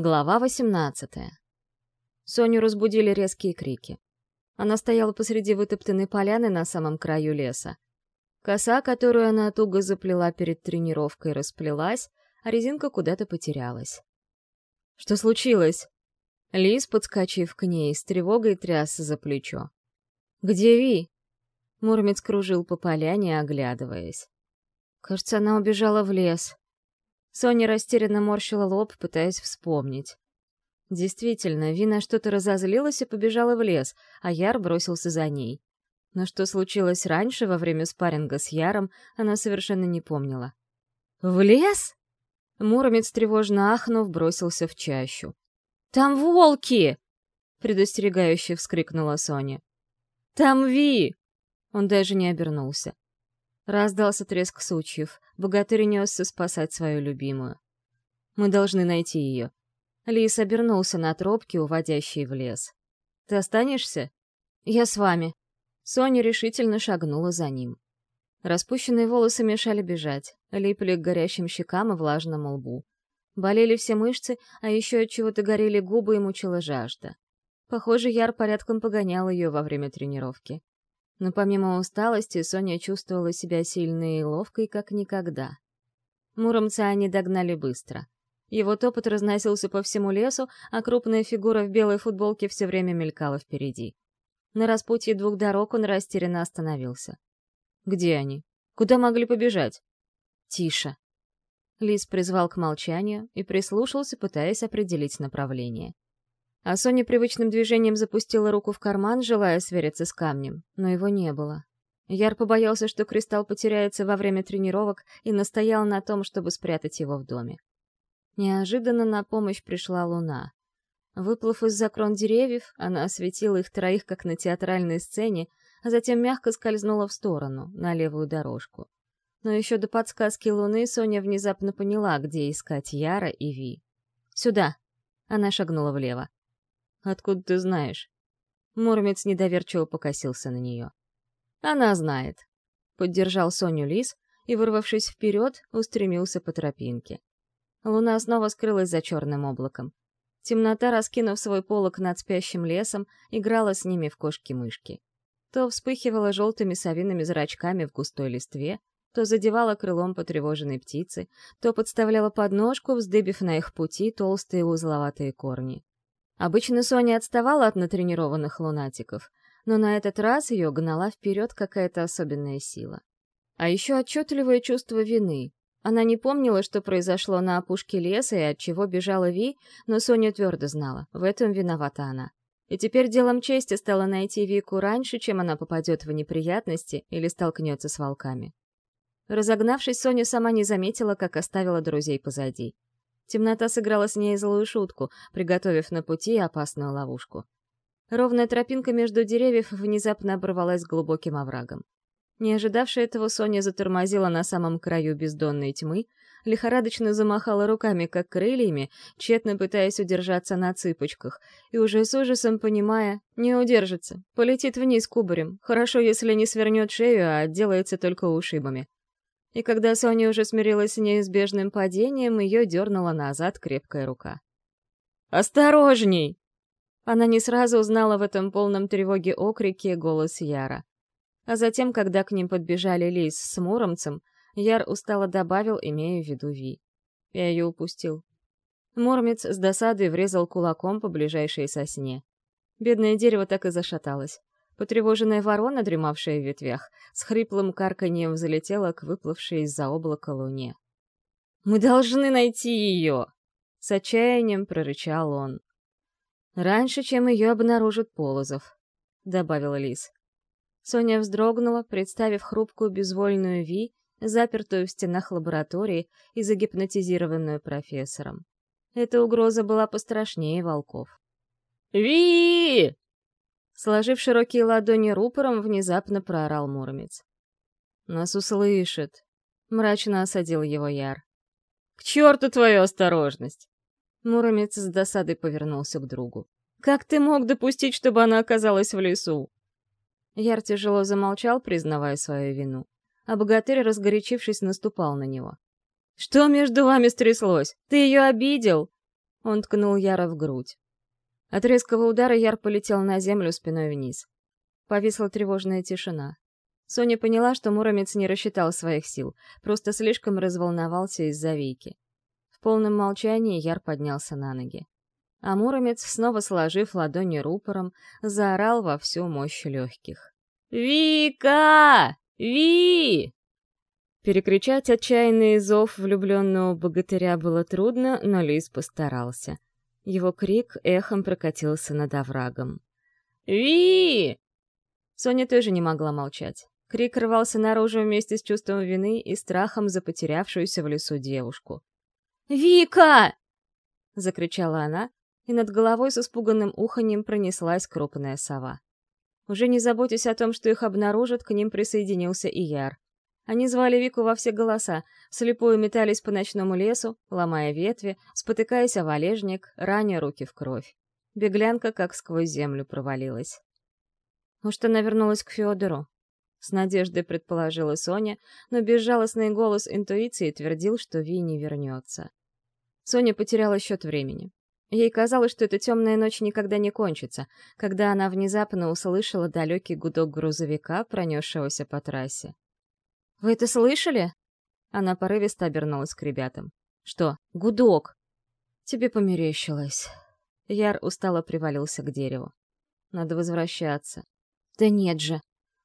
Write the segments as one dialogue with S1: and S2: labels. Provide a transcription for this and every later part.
S1: Глава 18. Соню разбудили резкие крики. Она стояла посреди вытоптанной поляны на самом краю леса. Коса, которую она туго заплела перед тренировкой, расплелась, а резинка куда-то потерялась. «Что случилось?» Лис, подскочив к ней, с тревогой трясся за плечо. «Где Ви?» Мурмец кружил по поляне, оглядываясь. «Кажется, она убежала в лес», Соня растерянно морщила лоб, пытаясь вспомнить. Действительно, Вина что-то разозлилась и побежала в лес, а Яр бросился за ней. Но что случилось раньше, во время спарринга с Яром, она совершенно не помнила. «В лес?» Муромец, тревожно ахнув, бросился в чащу. «Там волки!» — предостерегающе вскрикнула Соня. «Там Ви!» Он даже не обернулся. Раздался треск сучьев. Богатырь несся спасать свою любимую. Мы должны найти ее. Лис обернулся на тропке, уводящей в лес. «Ты останешься?» «Я с вами». Соня решительно шагнула за ним. Распущенные волосы мешали бежать, липли к горящим щекам и влажному лбу. Болели все мышцы, а еще от чего-то горели губы и мучила жажда. Похоже, Яр порядком погонял ее во время тренировки. Но помимо усталости, Соня чувствовала себя сильной и ловкой, как никогда. Муромца они догнали быстро. Его топот разносился по всему лесу, а крупная фигура в белой футболке все время мелькала впереди. На распутье двух дорог он растерянно остановился. «Где они? Куда могли побежать?» «Тише». Лис призвал к молчанию и прислушался, пытаясь определить направление. А Соня привычным движением запустила руку в карман, желая свериться с камнем, но его не было. Яр побоялся, что кристалл потеряется во время тренировок, и настоял на том, чтобы спрятать его в доме. Неожиданно на помощь пришла луна. Выплыв из-за крон деревьев, она осветила их троих, как на театральной сцене, а затем мягко скользнула в сторону, на левую дорожку. Но еще до подсказки луны Соня внезапно поняла, где искать Яра и Ви. «Сюда!» — она шагнула влево. Откуда ты знаешь?» Муромец недоверчиво покосился на нее. «Она знает», — поддержал Соню Лис и, вырвавшись вперед, устремился по тропинке. Луна снова скрылась за черным облаком. Темнота, раскинув свой полог над спящим лесом, играла с ними в кошки-мышки. То вспыхивала желтыми совиными зрачками в густой листве, то задевала крылом потревоженной птицы, то подставляла подножку, вздыбив на их пути толстые узловатые корни. Обычно Соня отставала от натренированных лунатиков, но на этот раз ее гнала вперед какая-то особенная сила. А еще отчетливое чувство вины. Она не помнила, что произошло на опушке леса и от чего бежала Ви, но Соня твердо знала, в этом виновата она. И теперь делом чести стало найти Вику раньше, чем она попадет в неприятности или столкнется с волками. Разогнавшись, Соня сама не заметила, как оставила друзей позади. Темнота сыграла с ней злую шутку, приготовив на пути опасную ловушку. Ровная тропинка между деревьев внезапно оборвалась глубоким оврагом. Не ожидавшая этого, Соня затормозила на самом краю бездонной тьмы, лихорадочно замахала руками, как крыльями, тщетно пытаясь удержаться на цыпочках, и уже с ужасом понимая, не удержится, полетит вниз кубарем, хорошо, если не свернет шею, а отделается только ушибами и когда Соня уже смирилась с неизбежным падением, ее дернула назад крепкая рука. «Осторожней!» Она не сразу узнала в этом полном тревоге окрике голос Яра. А затем, когда к ним подбежали Лис с Муромцем, Яр устало добавил, имея в виду Ви. Я ее упустил. Муромец с досадой врезал кулаком по ближайшей сосне. Бедное дерево так и зашаталось. Потревоженная ворона, дремавшая в ветвях, с хриплым карканьем залетела к выплывшей из-за облака луне. «Мы должны найти ее!» — с отчаянием прорычал он. «Раньше, чем ее обнаружит Полозов», — добавил Лис. Соня вздрогнула, представив хрупкую безвольную Ви, запертую в стенах лаборатории и загипнотизированную профессором. Эта угроза была пострашнее волков. «Ви!» Сложив широкие ладони рупором, внезапно проорал Муромец. «Нас услышит!» — мрачно осадил его Яр. «К черту твою осторожность!» Муромец с досадой повернулся к другу. «Как ты мог допустить, чтобы она оказалась в лесу?» Яр тяжело замолчал, признавая свою вину, а богатырь, разгорячившись, наступал на него. «Что между вами стряслось? Ты ее обидел?» Он ткнул Яра в грудь. От резкого удара Яр полетел на землю спиной вниз. Повисла тревожная тишина. Соня поняла, что Муромец не рассчитал своих сил, просто слишком разволновался из-за Вики. В полном молчании Яр поднялся на ноги. А Муромец, снова сложив ладони рупором, заорал во всю мощь легких. «Вика! Ви!» Перекричать отчаянный зов влюбленного богатыря было трудно, но Лис постарался. Его крик эхом прокатился над оврагом. «Ви!» Соня тоже не могла молчать. Крик рвался наружу вместе с чувством вины и страхом за потерявшуюся в лесу девушку. «Вика!» — закричала она, и над головой с испуганным уханьем пронеслась крупная сова. Уже не заботясь о том, что их обнаружат, к ним присоединился и Яр. Они звали Вику во все голоса, слепую метались по ночному лесу, ломая ветви, спотыкаясь о валежник, раня руки в кровь. Беглянка как сквозь землю провалилась. Может, она вернулась к Федору? С надеждой предположила Соня, но безжалостный голос интуиции твердил, что Ви не вернется. Соня потеряла счет времени. Ей казалось, что эта темная ночь никогда не кончится, когда она внезапно услышала далекий гудок грузовика, пронесшегося по трассе. «Вы это слышали?» Она порывисто обернулась к ребятам. «Что? Гудок!» «Тебе померещилось». Яр устало привалился к дереву. «Надо возвращаться». «Да нет же!»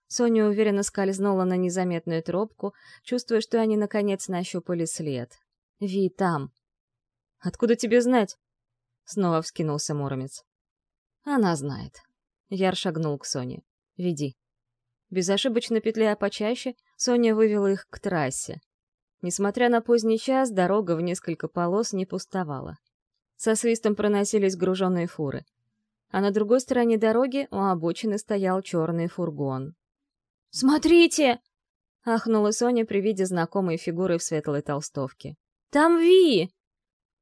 S1: Соня уверенно скользнула на незаметную тропку, чувствуя, что они наконец нащупали след. «Ви, там!» «Откуда тебе знать?» Снова вскинулся Муромец. «Она знает». Яр шагнул к Соне. «Веди». Безошибочно петляя почаще, Соня вывела их к трассе. Несмотря на поздний час, дорога в несколько полос не пустовала. Со свистом проносились груженные фуры. А на другой стороне дороги у обочины стоял черный фургон. «Смотрите!» — ахнула Соня при виде знакомой фигуры в светлой толстовке. «Там Ви!»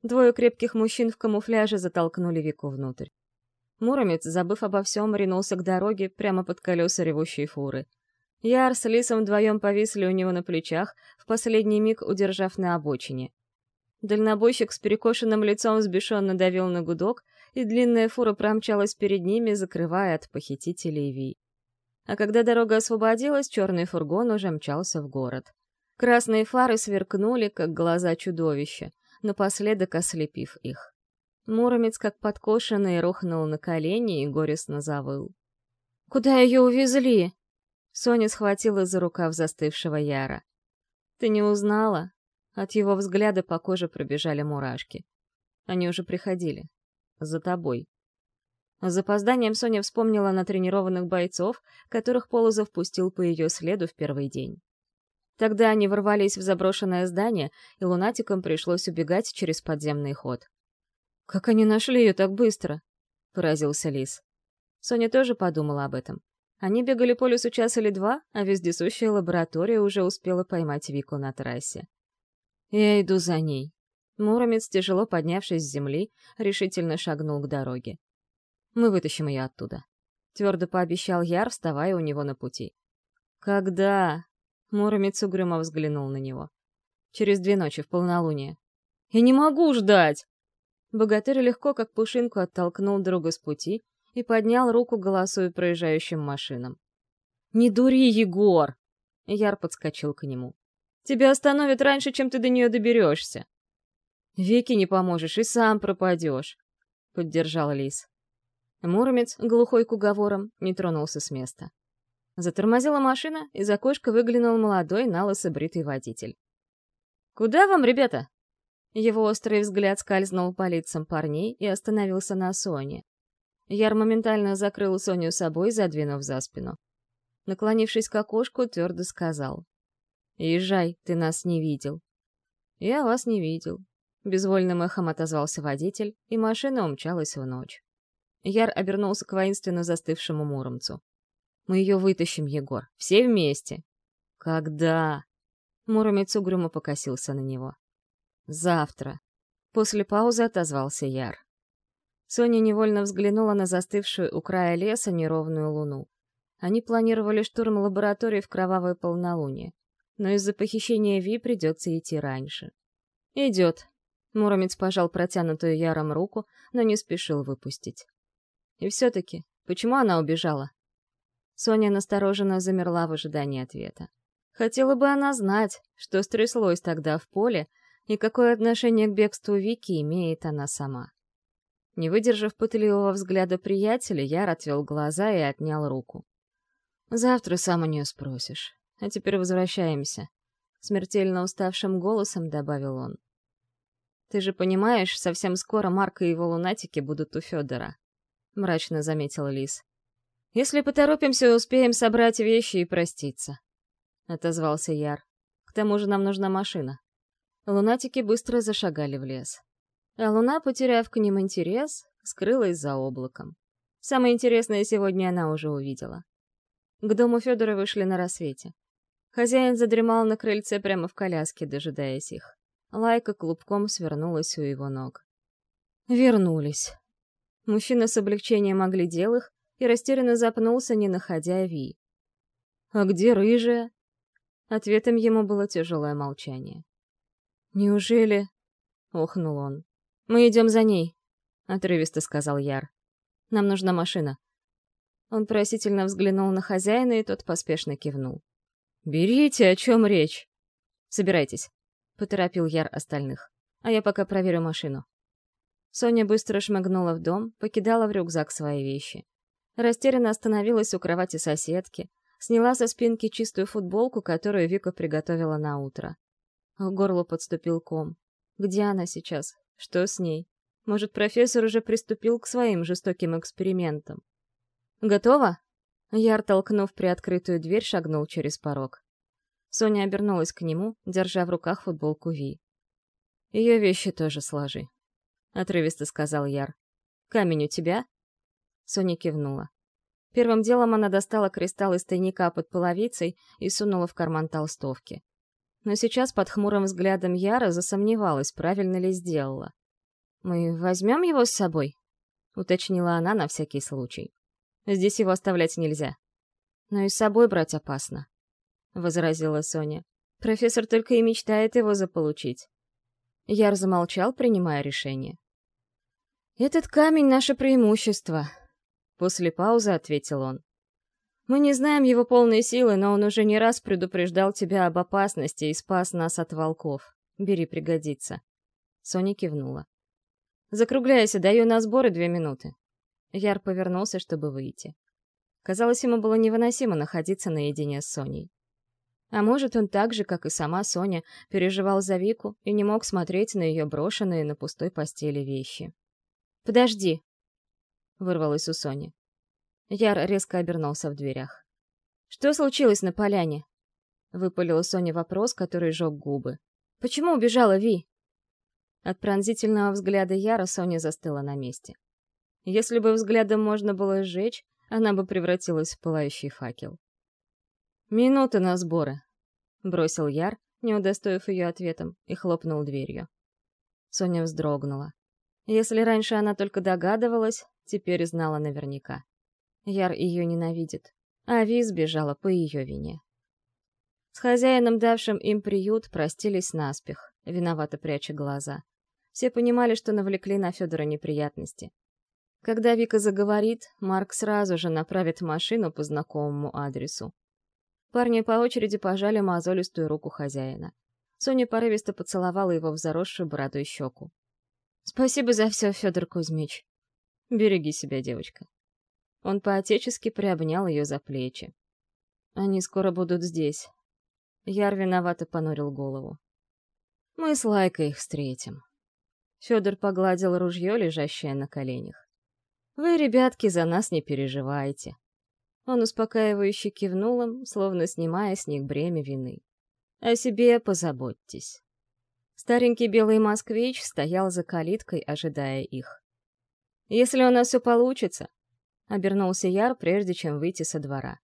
S1: Двое крепких мужчин в камуфляже затолкнули Вику внутрь. Муромец, забыв обо всем, ринулся к дороге прямо под колеса ревущей фуры. Яр с Лисом вдвоем повисли у него на плечах, в последний миг удержав на обочине. Дальнобойщик с перекошенным лицом взбешенно давил на гудок, и длинная фура промчалась перед ними, закрывая от похитителей Ви. А когда дорога освободилась, черный фургон уже мчался в город. Красные фары сверкнули, как глаза чудовища, напоследок ослепив их. Муромец, как подкошенный, рухнул на колени и горестно завыл. «Куда ее увезли?» Соня схватила за рукав застывшего Яра. «Ты не узнала?» От его взгляда по коже пробежали мурашки. Они уже приходили. За тобой. С запозданием Соня вспомнила на тренированных бойцов, которых Полозов пустил по ее следу в первый день. Тогда они ворвались в заброшенное здание, и лунатикам пришлось убегать через подземный ход. «Как они нашли ее так быстро?» — поразился Лис. Соня тоже подумала об этом. Они бегали по лесу час или два, а вездесущая лаборатория уже успела поймать Вику на трассе. «Я иду за ней». Муромец, тяжело поднявшись с земли, решительно шагнул к дороге. «Мы вытащим ее оттуда», — твердо пообещал Яр, вставая у него на пути. «Когда?» — Муромец угрюмо взглянул на него. «Через две ночи, в полнолуние». «Я не могу ждать!» Богатырь легко, как пушинку, оттолкнул друга с пути и поднял руку, голосуя проезжающим машинам. «Не дури, Егор!» Яр подскочил к нему. «Тебя остановят раньше, чем ты до нее доберешься!» «Веки не поможешь и сам пропадешь!» — поддержал Лис. Муромец, глухой к уговорам, не тронулся с места. Затормозила машина, из окошка выглянул молодой, налысо бритый водитель. «Куда вам, ребята?» Его острый взгляд скользнул по лицам парней и остановился на Соне. Яр моментально закрыл Соню собой, задвинув за спину. Наклонившись к окошку, твердо сказал. «Езжай, ты нас не видел». «Я вас не видел», — безвольным эхом отозвался водитель, и машина умчалась в ночь. Яр обернулся к воинственно застывшему Муромцу. «Мы ее вытащим, Егор, все вместе». «Когда?» Муромец угрюмо покосился на него. Завтра. После паузы отозвался Яр. Соня невольно взглянула на застывшую у края леса неровную луну. Они планировали штурм лаборатории в кровавое полнолуние, но из-за похищения Ви придется идти раньше. «Идет», Муромец пожал протянутую Яром руку, но не спешил выпустить. И все-таки, почему она убежала? Соня настороженно замерла в ожидании ответа. Хотела бы она знать, что стряслось тогда в поле и какое отношение к бегству Вики имеет она сама. Не выдержав пытливого взгляда приятеля, Яр отвел глаза и отнял руку. «Завтра сам у нее спросишь. А теперь возвращаемся», — смертельно уставшим голосом добавил он. «Ты же понимаешь, совсем скоро Марка и его лунатики будут у Федора», — мрачно заметил Лис. «Если поторопимся, успеем собрать вещи и проститься», — отозвался Яр. «К тому же нам нужна машина». Лунатики быстро зашагали в лес. А луна, потеряв к ним интерес, скрылась за облаком. Самое интересное сегодня она уже увидела. К дому Федора вышли на рассвете. Хозяин задремал на крыльце прямо в коляске, дожидаясь их. Лайка клубком свернулась у его ног. Вернулись. Мужчина с облегчением оглядел их и растерянно запнулся, не находя Ви. «А где рыжая?» Ответом ему было тяжелое молчание. «Неужели...» — охнул он. «Мы идем за ней», — отрывисто сказал Яр. «Нам нужна машина». Он просительно взглянул на хозяина, и тот поспешно кивнул. «Берите, о чем речь?» «Собирайтесь» поторопил Яр остальных. «А я пока проверю машину». Соня быстро шмыгнула в дом, покидала в рюкзак свои вещи. Растерянно остановилась у кровати соседки, сняла со спинки чистую футболку, которую Вика приготовила на утро. К горлу подступил ком. Где она сейчас? Что с ней? Может, профессор уже приступил к своим жестоким экспериментам? «Готово?» Яр, толкнув приоткрытую дверь, шагнул через порог. Соня обернулась к нему, держа в руках футболку Ви. «Ее вещи тоже сложи», — отрывисто сказал Яр. «Камень у тебя?» Соня кивнула. Первым делом она достала кристалл из тайника под половицей и сунула в карман толстовки. Но сейчас под хмурым взглядом Яра засомневалась, правильно ли сделала. «Мы возьмем его с собой?» — уточнила она на всякий случай. «Здесь его оставлять нельзя. Но и с собой брать опасно. — возразила Соня. «Профессор только и мечтает его заполучить». Яр замолчал, принимая решение. «Этот камень — наше преимущество», — после паузы ответил он. «Мы не знаем его полной силы, но он уже не раз предупреждал тебя об опасности и спас нас от волков. Бери, пригодится». Соня кивнула. «Закругляйся, даю на сборы две минуты». Яр повернулся, чтобы выйти. Казалось, ему было невыносимо находиться наедине с Соней. А может, он так же, как и сама Соня, переживал за Вику и не мог смотреть на ее брошенные на пустой постели вещи. «Подожди!» — вырвалось у Сони. Яр резко обернулся в дверях. «Что случилось на поляне?» — выпалила Соня вопрос, который жег губы. «Почему убежала Ви?» От пронзительного взгляда Яра Соня застыла на месте. Если бы взглядом можно было сжечь, она бы превратилась в пылающий факел. «Минута на сборы», — бросил Яр, не удостоив ее ответом, и хлопнул дверью. Соня вздрогнула. Если раньше она только догадывалась, теперь знала наверняка. Яр ее ненавидит, а Ви сбежала по ее вине. С хозяином, давшим им приют, простились наспех, виновато пряча глаза. Все понимали, что навлекли на Федора неприятности. Когда Вика заговорит, Марк сразу же направит машину по знакомому адресу. Парни по очереди пожали мозолистую руку хозяина. Соня порывисто поцеловала его в заросшую бородой щеку. «Спасибо за все, Федор Кузьмич. Береги себя, девочка». Он поотечески приобнял ее за плечи. «Они скоро будут здесь». Яр виновато понурил голову. «Мы с Лайкой их встретим». Федор погладил ружье, лежащее на коленях. «Вы, ребятки, за нас не переживайте. Он успокаивающе кивнул им, словно снимая с них бремя вины. «О себе позаботьтесь». Старенький белый москвич стоял за калиткой, ожидая их. «Если у нас все получится», — обернулся Яр, прежде чем выйти со двора.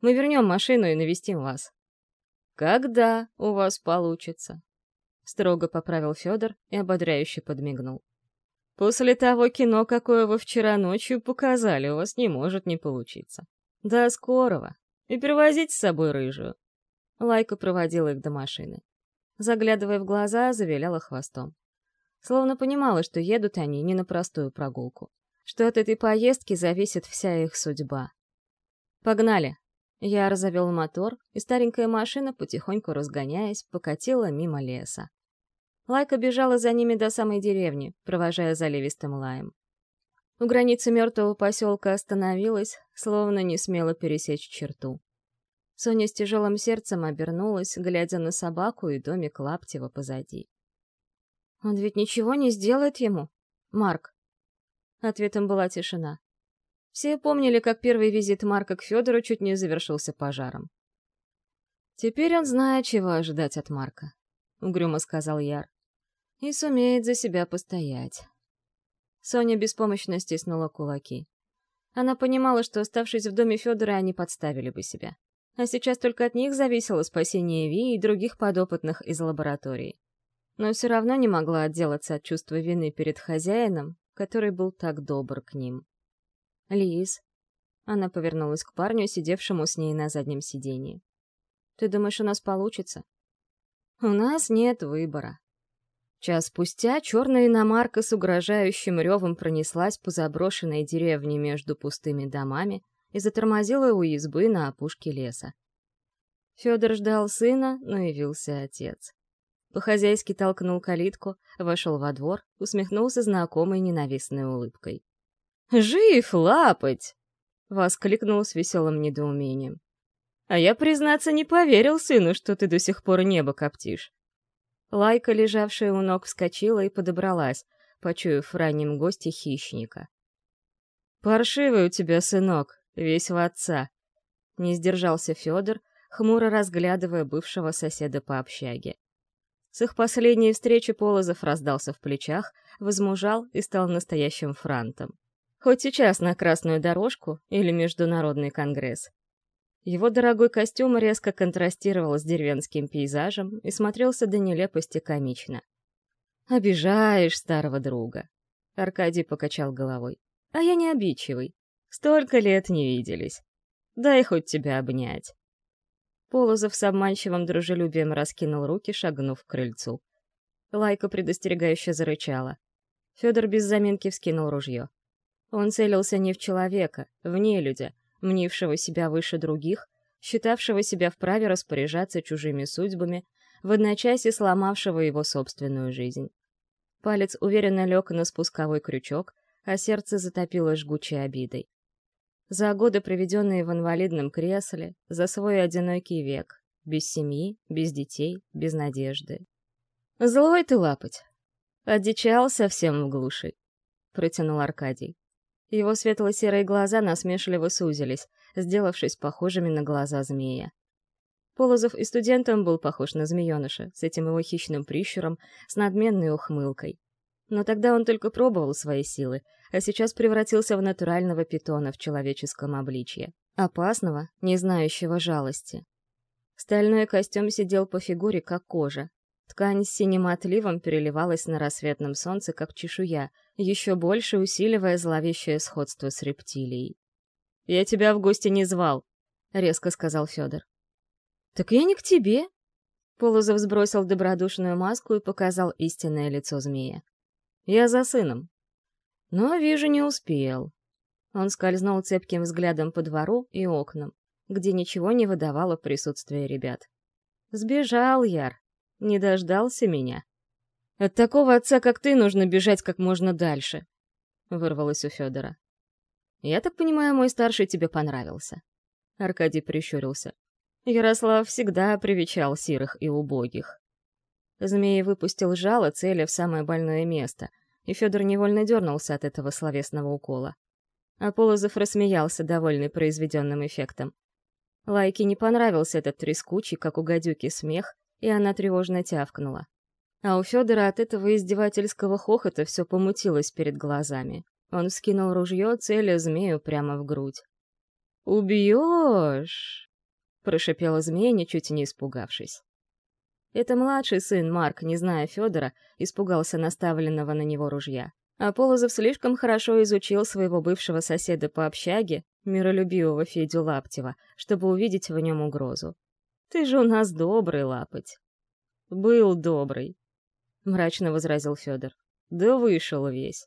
S1: «Мы вернем машину и навестим вас». «Когда у вас получится?» — строго поправил Федор и ободряюще подмигнул. «После того кино, какое вы вчера ночью показали, у вас не может не получиться. «До скорого. И привозить с собой рыжую». Лайка проводила их до машины. Заглядывая в глаза, завиляла хвостом. Словно понимала, что едут они не на простую прогулку. Что от этой поездки зависит вся их судьба. «Погнали!» Я разовел мотор, и старенькая машина, потихоньку разгоняясь, покатила мимо леса. Лайка бежала за ними до самой деревни, провожая заливистым лаем. У границы мертвого поселка остановилась, словно не смела пересечь черту. Соня с тяжелым сердцем обернулась, глядя на собаку и домик Лаптева позади. «Он ведь ничего не сделает ему, Марк?» Ответом была тишина. Все помнили, как первый визит Марка к Федору чуть не завершился пожаром. «Теперь он знает, чего ожидать от Марка», — угрюмо сказал Яр. «И сумеет за себя постоять». Соня беспомощно стиснула кулаки. Она понимала, что, оставшись в доме Федора, они подставили бы себя. А сейчас только от них зависело спасение Ви и других подопытных из лаборатории. Но все равно не могла отделаться от чувства вины перед хозяином, который был так добр к ним. «Лиз». Она повернулась к парню, сидевшему с ней на заднем сидении. «Ты думаешь, у нас получится?» «У нас нет выбора». Час спустя черная иномарка с угрожающим ревом пронеслась по заброшенной деревне между пустыми домами и затормозила у избы на опушке леса. Федор ждал сына, но явился отец. По-хозяйски толкнул калитку, вошел во двор, усмехнулся знакомой ненавистной улыбкой. «Жив, лапать!» — воскликнул с веселым недоумением. «А я, признаться, не поверил сыну, что ты до сих пор небо коптишь». Лайка, лежавшая у ног, вскочила и подобралась, почуяв в раннем госте хищника. «Паршивый у тебя, сынок, весь в отца!» Не сдержался Федор, хмуро разглядывая бывшего соседа по общаге. С их последней встречи Полозов раздался в плечах, возмужал и стал настоящим франтом. Хоть сейчас на красную дорожку или международный конгресс. Его дорогой костюм резко контрастировал с деревенским пейзажем и смотрелся до нелепости комично. «Обижаешь старого друга», — Аркадий покачал головой. «А я не обидчивый. Столько лет не виделись. Дай хоть тебя обнять». Полозов с обманчивым дружелюбием раскинул руки, шагнув к крыльцу. Лайка предостерегающе зарычала. Федор без заминки вскинул ружье. Он целился не в человека, в нелюдя, мнившего себя выше других, считавшего себя вправе распоряжаться чужими судьбами, в одночасье сломавшего его собственную жизнь. Палец уверенно лег на спусковой крючок, а сердце затопило жгучей обидой. За годы, проведенные в инвалидном кресле, за свой одинокий век, без семьи, без детей, без надежды. «Злой ты лапать!» «Одичал совсем в глуши», — протянул Аркадий. Его светло-серые глаза насмешливо сузились, сделавшись похожими на глаза змея. Полозов и студентом был похож на змееныша, с этим его хищным прищуром, с надменной ухмылкой. Но тогда он только пробовал свои силы, а сейчас превратился в натурального питона в человеческом обличье. Опасного, не знающего жалости. Стальной костюм сидел по фигуре, как кожа, Ткань с синим отливом переливалась на рассветном солнце, как чешуя, еще больше усиливая зловещее сходство с рептилией. «Я тебя в гости не звал», — резко сказал Федор. «Так я не к тебе». Полозов сбросил добродушную маску и показал истинное лицо змея. «Я за сыном». «Но, вижу, не успел». Он скользнул цепким взглядом по двору и окнам, где ничего не выдавало присутствия ребят. «Сбежал Яр, не дождался меня. От такого отца, как ты, нужно бежать как можно дальше. Вырвалось у Федора. Я так понимаю, мой старший тебе понравился. Аркадий прищурился. Ярослав всегда привечал сирых и убогих. Змей выпустил жало, целя в самое больное место, и Федор невольно дернулся от этого словесного укола. А Полозов рассмеялся, довольный произведенным эффектом. Лайке не понравился этот трескучий, как у гадюки, смех, и она тревожно тявкнула. А у Федора от этого издевательского хохота все помутилось перед глазами. Он скинул ружье, целя змею прямо в грудь. «Убьешь!» — прошипела змея, ничуть не испугавшись. Это младший сын Марк, не зная Федора, испугался наставленного на него ружья. А Полозов слишком хорошо изучил своего бывшего соседа по общаге, миролюбивого Федю Лаптева, чтобы увидеть в нем угрозу. Ты же у нас добрый, лапоть. Был добрый, мрачно возразил Федор. Да вышел весь.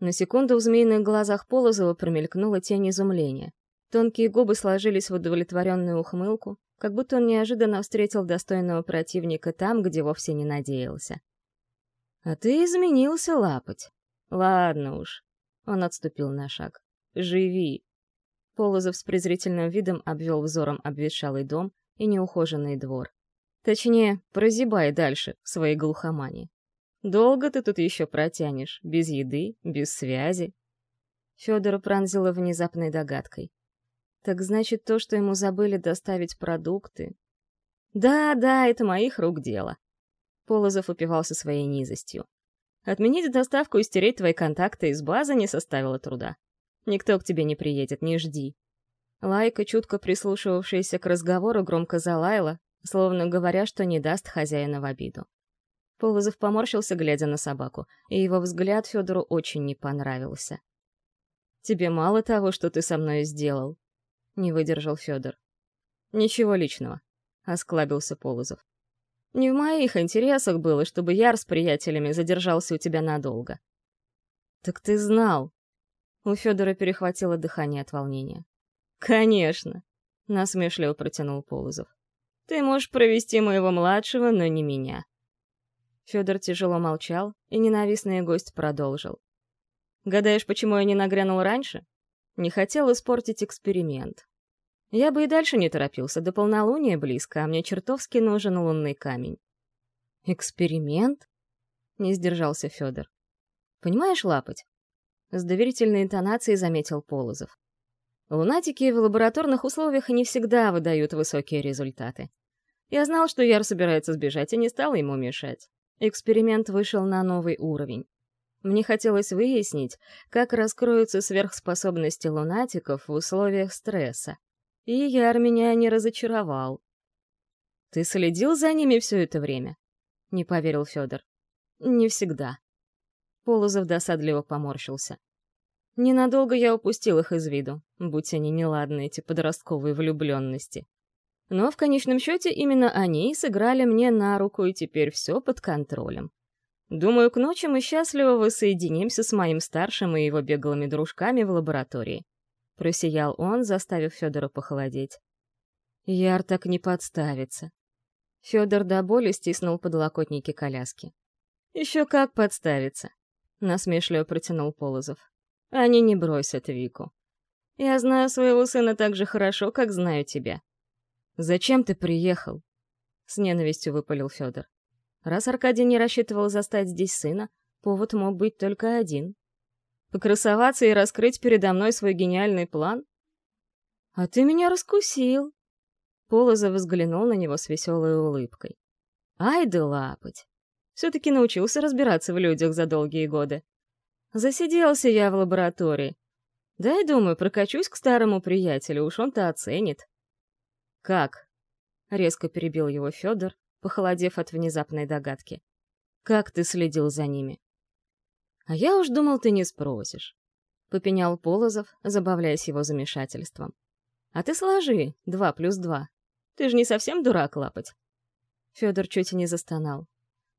S1: На секунду в змеиных глазах Полозова промелькнула тень изумления. Тонкие губы сложились в удовлетворенную ухмылку, как будто он неожиданно встретил достойного противника там, где вовсе не надеялся. «А ты изменился, лапать. Ладно уж». Он отступил на шаг. «Живи». Полозов с презрительным видом обвел взором обветшалый дом и неухоженный двор. Точнее, прозябай дальше в своей глухомании. Долго ты тут еще протянешь, без еды, без связи? Федора пронзила внезапной догадкой. Так значит, то, что ему забыли доставить продукты... Да, да, это моих рук дело. Полозов упивался своей низостью. Отменить доставку и стереть твои контакты из базы не составило труда. Никто к тебе не приедет, не жди. Лайка, чутко прислушивавшаяся к разговору, громко залаяла, словно говоря, что не даст хозяина в обиду. Полозов поморщился, глядя на собаку, и его взгляд Федору очень не понравился. «Тебе мало того, что ты со мной сделал?» — не выдержал Федор. «Ничего личного», — осклабился Полозов. «Не в моих интересах было, чтобы Яр с приятелями задержался у тебя надолго». «Так ты знал!» У Федора перехватило дыхание от волнения. «Конечно!» — насмешливо протянул Полозов. «Ты можешь провести моего младшего, но не меня». Федор тяжело молчал, и ненавистный гость продолжил. «Гадаешь, почему я не нагрянул раньше? Не хотел испортить эксперимент. Я бы и дальше не торопился, до полнолуния близко, а мне чертовски нужен лунный камень». «Эксперимент?» — не сдержался Федор. «Понимаешь, лапать?» С доверительной интонацией заметил Полозов. Лунатики в лабораторных условиях не всегда выдают высокие результаты. Я знал, что Яр собирается сбежать, и не стал ему мешать. Эксперимент вышел на новый уровень. Мне хотелось выяснить, как раскроются сверхспособности лунатиков в условиях стресса. И Яр меня не разочаровал. «Ты следил за ними все это время?» — не поверил Федор. «Не всегда». Полозов досадливо поморщился. Ненадолго я упустил их из виду, будь они неладны, эти подростковые влюбленности. Но в конечном счете именно они сыграли мне на руку, и теперь все под контролем. Думаю, к ночи мы счастливо воссоединимся с моим старшим и его беглыми дружками в лаборатории. Просиял он, заставив Федора похолодеть. Яр так не подставится. Федор до боли стиснул подлокотники коляски. Еще как подставится, насмешливо протянул Полозов. Они не бросят Вику. Я знаю своего сына так же хорошо, как знаю тебя. Зачем ты приехал? С ненавистью выпалил Федор. Раз Аркадий не рассчитывал застать здесь сына, повод мог быть только один. Покрасоваться и раскрыть передо мной свой гениальный план? А ты меня раскусил. Полозов взглянул на него с веселой улыбкой. Ай да лапать! Все-таки научился разбираться в людях за долгие годы. Засиделся я в лаборатории. Дай, думаю, прокачусь к старому приятелю, уж он-то оценит. Как? Резко перебил его Федор, похолодев от внезапной догадки. Как ты следил за ними? А я уж думал, ты не спросишь. Попенял Полозов, забавляясь его замешательством. А ты сложи, два плюс два. Ты же не совсем дурак лапать. Федор чуть не застонал.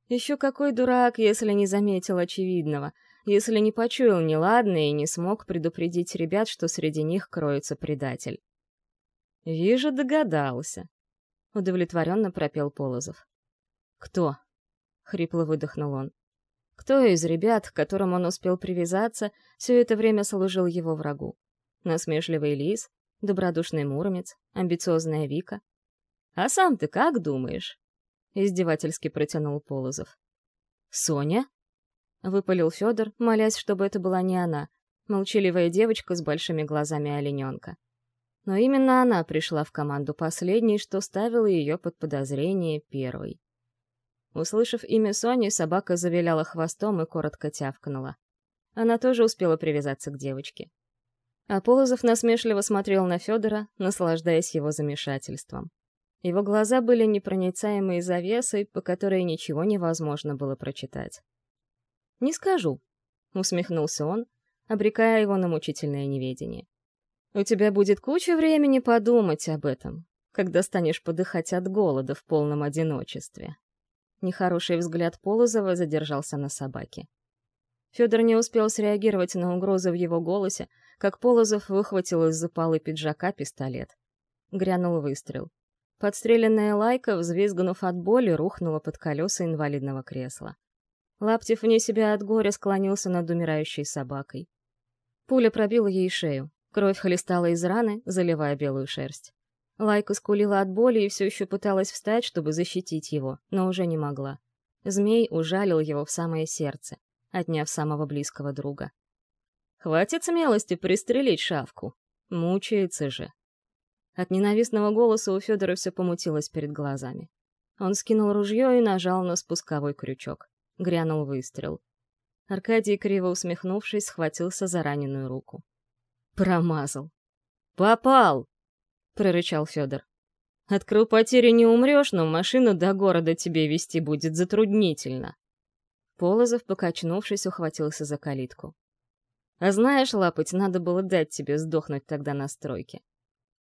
S1: Еще какой дурак, если не заметил очевидного — если не почуял неладное и не смог предупредить ребят, что среди них кроется предатель. «Вижу, догадался», — удовлетворенно пропел Полозов. «Кто?» — хрипло выдохнул он. «Кто из ребят, к которым он успел привязаться, все это время служил его врагу? Насмешливый лис, добродушный муромец, амбициозная Вика? А сам ты как думаешь?» — издевательски протянул Полозов. «Соня?» — выпалил Федор, молясь, чтобы это была не она, молчаливая девочка с большими глазами олененка. Но именно она пришла в команду последней, что ставило ее под подозрение первой. Услышав имя Сони, собака завиляла хвостом и коротко тявкнула. Она тоже успела привязаться к девочке. А Полозов насмешливо смотрел на Федора, наслаждаясь его замешательством. Его глаза были непроницаемой завесой, по которой ничего невозможно было прочитать. «Не скажу», — усмехнулся он, обрекая его на мучительное неведение. «У тебя будет куча времени подумать об этом, когда станешь подыхать от голода в полном одиночестве». Нехороший взгляд Полозова задержался на собаке. Федор не успел среагировать на угрозы в его голосе, как Полозов выхватил из-за полы пиджака пистолет. Грянул выстрел. Подстреленная лайка, взвизгнув от боли, рухнула под колеса инвалидного кресла. Лаптев вне себя от горя склонился над умирающей собакой. Пуля пробила ей шею. Кровь хлестала из раны, заливая белую шерсть. Лайка скулила от боли и все еще пыталась встать, чтобы защитить его, но уже не могла. Змей ужалил его в самое сердце, отняв самого близкого друга. «Хватит смелости пристрелить шавку! Мучается же!» От ненавистного голоса у Федора все помутилось перед глазами. Он скинул ружье и нажал на спусковой крючок. Грянул выстрел. Аркадий, криво усмехнувшись, схватился за раненую руку. Промазал. «Попал!» — прорычал Федор. «От кровопотери не умрешь, но машину до города тебе вести будет затруднительно». Полозов, покачнувшись, ухватился за калитку. «А знаешь, Лапоть, надо было дать тебе сдохнуть тогда на стройке.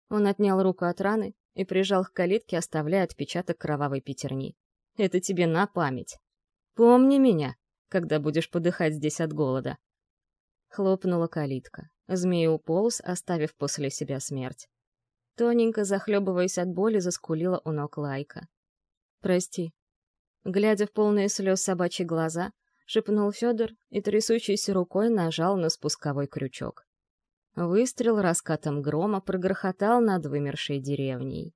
S1: Он отнял руку от раны и прижал к калитке, оставляя отпечаток кровавой пятерни. «Это тебе на память. Помни меня, когда будешь подыхать здесь от голода». Хлопнула калитка. Змей уполз, оставив после себя смерть. Тоненько, захлебываясь от боли, заскулила у ног Лайка. «Прости». Глядя в полные слез собачьи глаза, шепнул Федор и трясущейся рукой нажал на спусковой крючок. Выстрел раскатом грома прогрохотал над вымершей деревней.